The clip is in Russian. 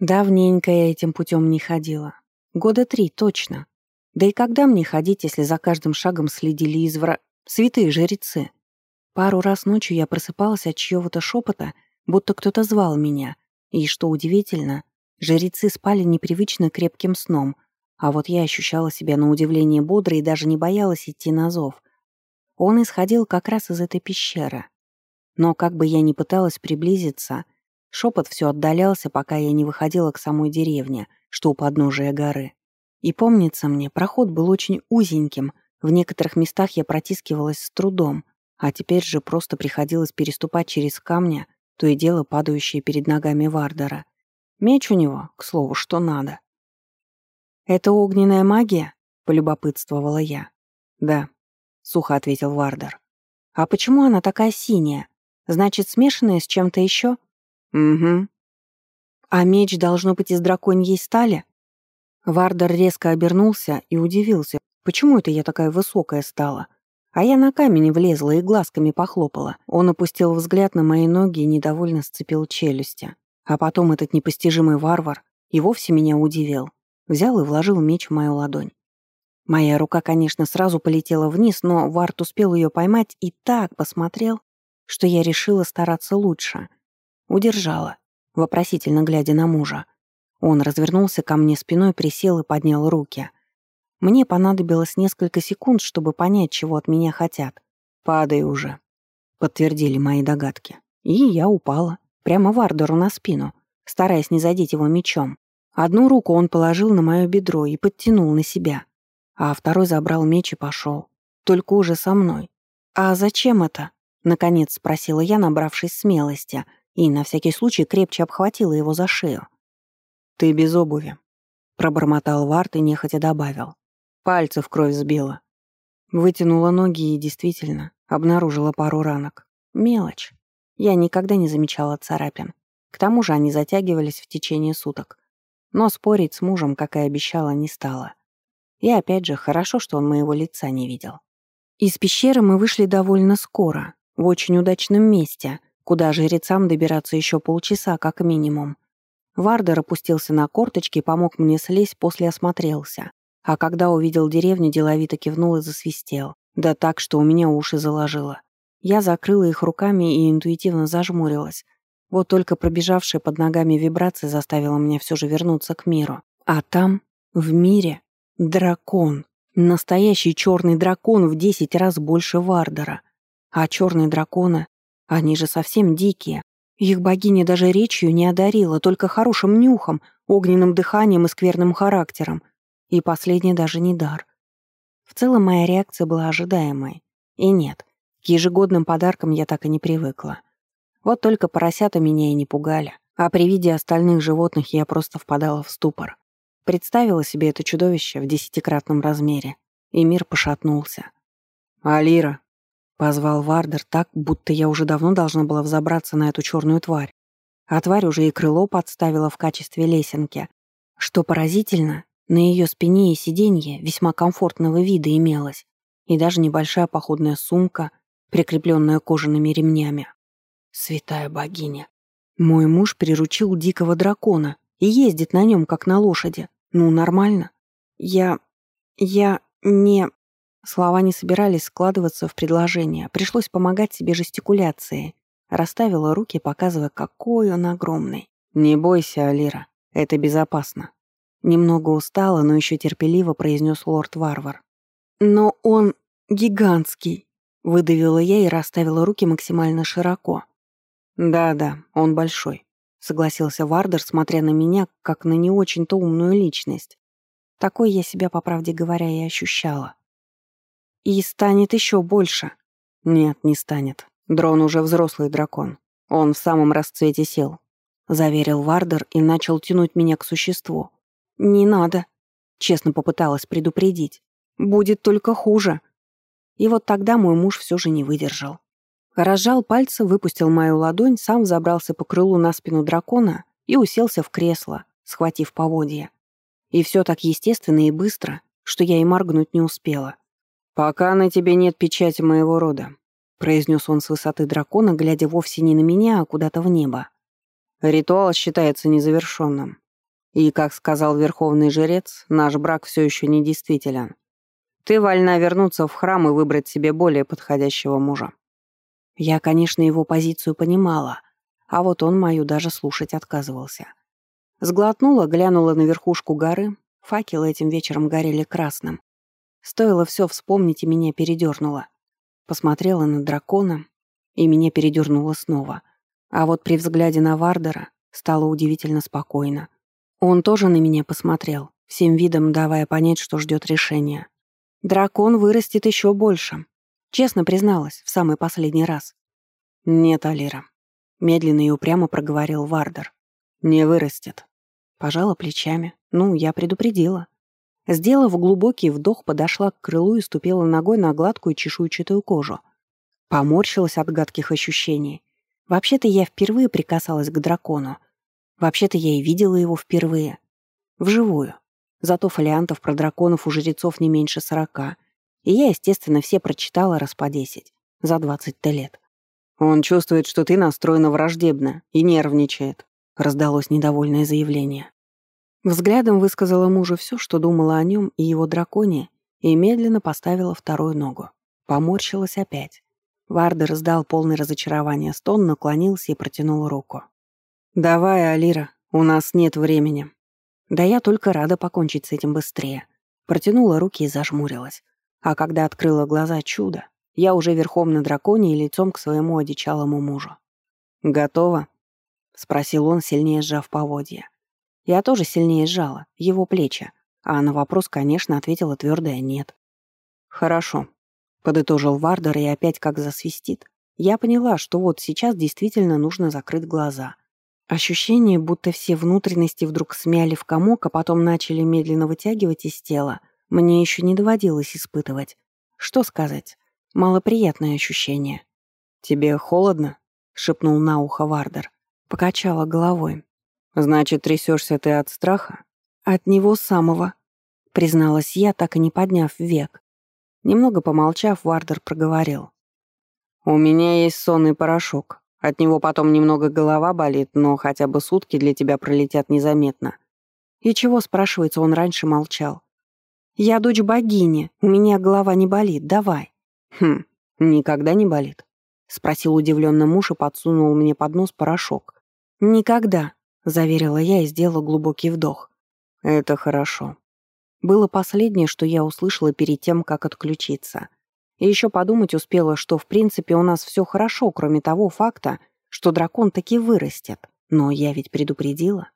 Давненько я этим путем не ходила. Года три точно. Да и когда мне ходить, если за каждым шагом следили извра... святые жрецы? Пару раз ночью я просыпалась от чьего-то шепота, будто кто-то звал меня. И, что удивительно, жрецы спали непривычно крепким сном, а вот я ощущала себя на удивление бодро и даже не боялась идти на зов. Он исходил как раз из этой пещеры. Но как бы я ни пыталась приблизиться, шепот все отдалялся, пока я не выходила к самой деревне, что у подножия горы. И помнится мне, проход был очень узеньким, в некоторых местах я протискивалась с трудом, а теперь же просто приходилось переступать через камни, то и дело падающие перед ногами Вардера. Меч у него, к слову, что надо. «Это огненная магия?» — полюбопытствовала я. «Да», — сухо ответил Вардер. «А почему она такая синяя? Значит, смешанная с чем-то еще?» «Угу». «А меч должно быть из драконьей стали?» Вардер резко обернулся и удивился, почему это я такая высокая стала. А я на камень влезла и глазками похлопала. Он опустил взгляд на мои ноги и недовольно сцепил челюсти. А потом этот непостижимый варвар и вовсе меня удивил. Взял и вложил меч в мою ладонь. Моя рука, конечно, сразу полетела вниз, но Варт успел ее поймать и так посмотрел, что я решила стараться лучше. Удержала, вопросительно глядя на мужа. Он развернулся ко мне спиной, присел и поднял руки. Мне понадобилось несколько секунд, чтобы понять, чего от меня хотят. «Падай уже», — подтвердили мои догадки. И я упала, прямо Вардеру на спину, стараясь не задеть его мечом. Одну руку он положил на мое бедро и подтянул на себя, а второй забрал меч и пошел. Только уже со мной. «А зачем это?» — наконец спросила я, набравшись смелости, и на всякий случай крепче обхватила его за шею. «Ты без обуви», — пробормотал Варт и нехотя добавил. Пальцы в кровь сбила. Вытянула ноги и действительно обнаружила пару ранок. Мелочь. Я никогда не замечала царапин. К тому же они затягивались в течение суток. Но спорить с мужем, как и обещала, не стала. И опять же, хорошо, что он моего лица не видел. Из пещеры мы вышли довольно скоро, в очень удачном месте, куда жрецам добираться еще полчаса как минимум. Вардер опустился на корточки, помог мне слезть, после осмотрелся. А когда увидел деревню, деловито кивнул и засвистел. Да так, что у меня уши заложило. Я закрыла их руками и интуитивно зажмурилась. Вот только пробежавшая под ногами вибрация заставила меня все же вернуться к миру. А там, в мире, дракон. Настоящий черный дракон в десять раз больше Вардера. А черные драконы, они же совсем дикие. Их богиня даже речью не одарила, только хорошим нюхом, огненным дыханием и скверным характером. И последний даже не дар. В целом моя реакция была ожидаемой. И нет, к ежегодным подаркам я так и не привыкла. Вот только поросята меня и не пугали, а при виде остальных животных я просто впадала в ступор. Представила себе это чудовище в десятикратном размере, и мир пошатнулся. «Алира!» Позвал Вардер так, будто я уже давно должна была взобраться на эту черную тварь. А тварь уже и крыло подставила в качестве лесенки. Что поразительно, на ее спине и сиденье весьма комфортного вида имелось, и даже небольшая походная сумка, прикрепленная кожаными ремнями. Святая богиня. Мой муж приручил дикого дракона и ездит на нем, как на лошади. Ну, нормально. Я... я не... Слова не собирались складываться в предложение, пришлось помогать себе жестикуляцией. Расставила руки, показывая, какой он огромный. «Не бойся, Алира, это безопасно». Немного устало, но еще терпеливо произнес лорд-варвар. «Но он гигантский», — выдавила я и расставила руки максимально широко. «Да-да, он большой», — согласился Вардер, смотря на меня, как на не очень-то умную личность. Такой я себя, по правде говоря, и ощущала. И станет еще больше. Нет, не станет. Дрон уже взрослый дракон. Он в самом расцвете сил. Заверил Вардер и начал тянуть меня к существу. Не надо. Честно попыталась предупредить. Будет только хуже. И вот тогда мой муж все же не выдержал. Разжал пальцы, выпустил мою ладонь, сам забрался по крылу на спину дракона и уселся в кресло, схватив поводья. И все так естественно и быстро, что я и моргнуть не успела. «Пока на тебе нет печати моего рода», — произнес он с высоты дракона, глядя вовсе не на меня, а куда-то в небо. «Ритуал считается незавершенным. И, как сказал верховный жрец, наш брак все еще недействителен. Ты вольна вернуться в храм и выбрать себе более подходящего мужа». Я, конечно, его позицию понимала, а вот он мою даже слушать отказывался. Сглотнула, глянула на верхушку горы, факелы этим вечером горели красным. Стоило все вспомнить, и меня передернуло. Посмотрела на дракона, и меня передернуло снова. А вот при взгляде на Вардера стало удивительно спокойно. Он тоже на меня посмотрел, всем видом давая понять, что ждет решения. Дракон вырастет еще больше. Честно призналась, в самый последний раз. «Нет, Алира», — медленно и упрямо проговорил Вардер. «Не вырастет». Пожала плечами. Ну, я предупредила. Сделав глубокий вдох, подошла к крылу и ступила ногой на гладкую чешуйчатую кожу. Поморщилась от гадких ощущений. Вообще-то я впервые прикасалась к дракону. Вообще-то я и видела его впервые. Вживую. Зато фолиантов про драконов у жрецов не меньше сорока. И я, естественно, все прочитала раз по десять. За двадцать-то лет. «Он чувствует, что ты настроена враждебно и нервничает», — раздалось недовольное заявление. Взглядом высказала мужу все, что думала о нем и его драконе, и медленно поставила вторую ногу. Поморщилась опять. Вардер сдал полный разочарования стон, наклонился и протянул руку. «Давай, Алира, у нас нет времени». Да я только рада покончить с этим быстрее. Протянула руки и зажмурилась. А когда открыла глаза чудо, я уже верхом на драконе и лицом к своему одичалому мужу. «Готово?» — спросил он, сильнее сжав поводья. Я тоже сильнее сжала его плечи, а на вопрос, конечно, ответила твердое «нет». «Хорошо», — подытожил Вардер и опять как засвистит. Я поняла, что вот сейчас действительно нужно закрыть глаза. Ощущение, будто все внутренности вдруг смяли в комок, а потом начали медленно вытягивать из тела, мне еще не доводилось испытывать. Что сказать? Малоприятное ощущение. «Тебе холодно?» — шепнул на ухо Вардер. Покачала головой. «Значит, трясешься ты от страха?» «От него самого», — призналась я, так и не подняв век. Немного помолчав, Вардер проговорил. «У меня есть сонный порошок. От него потом немного голова болит, но хотя бы сутки для тебя пролетят незаметно». И чего, спрашивается, он раньше молчал. «Я дочь богини, у меня голова не болит, давай». «Хм, никогда не болит?» — спросил удивленно муж и подсунул мне под нос порошок. «Никогда», — заверила я и сделала глубокий вдох. «Это хорошо». Было последнее, что я услышала перед тем, как отключиться. И еще подумать успела, что в принципе у нас все хорошо, кроме того факта, что дракон таки вырастет. Но я ведь предупредила.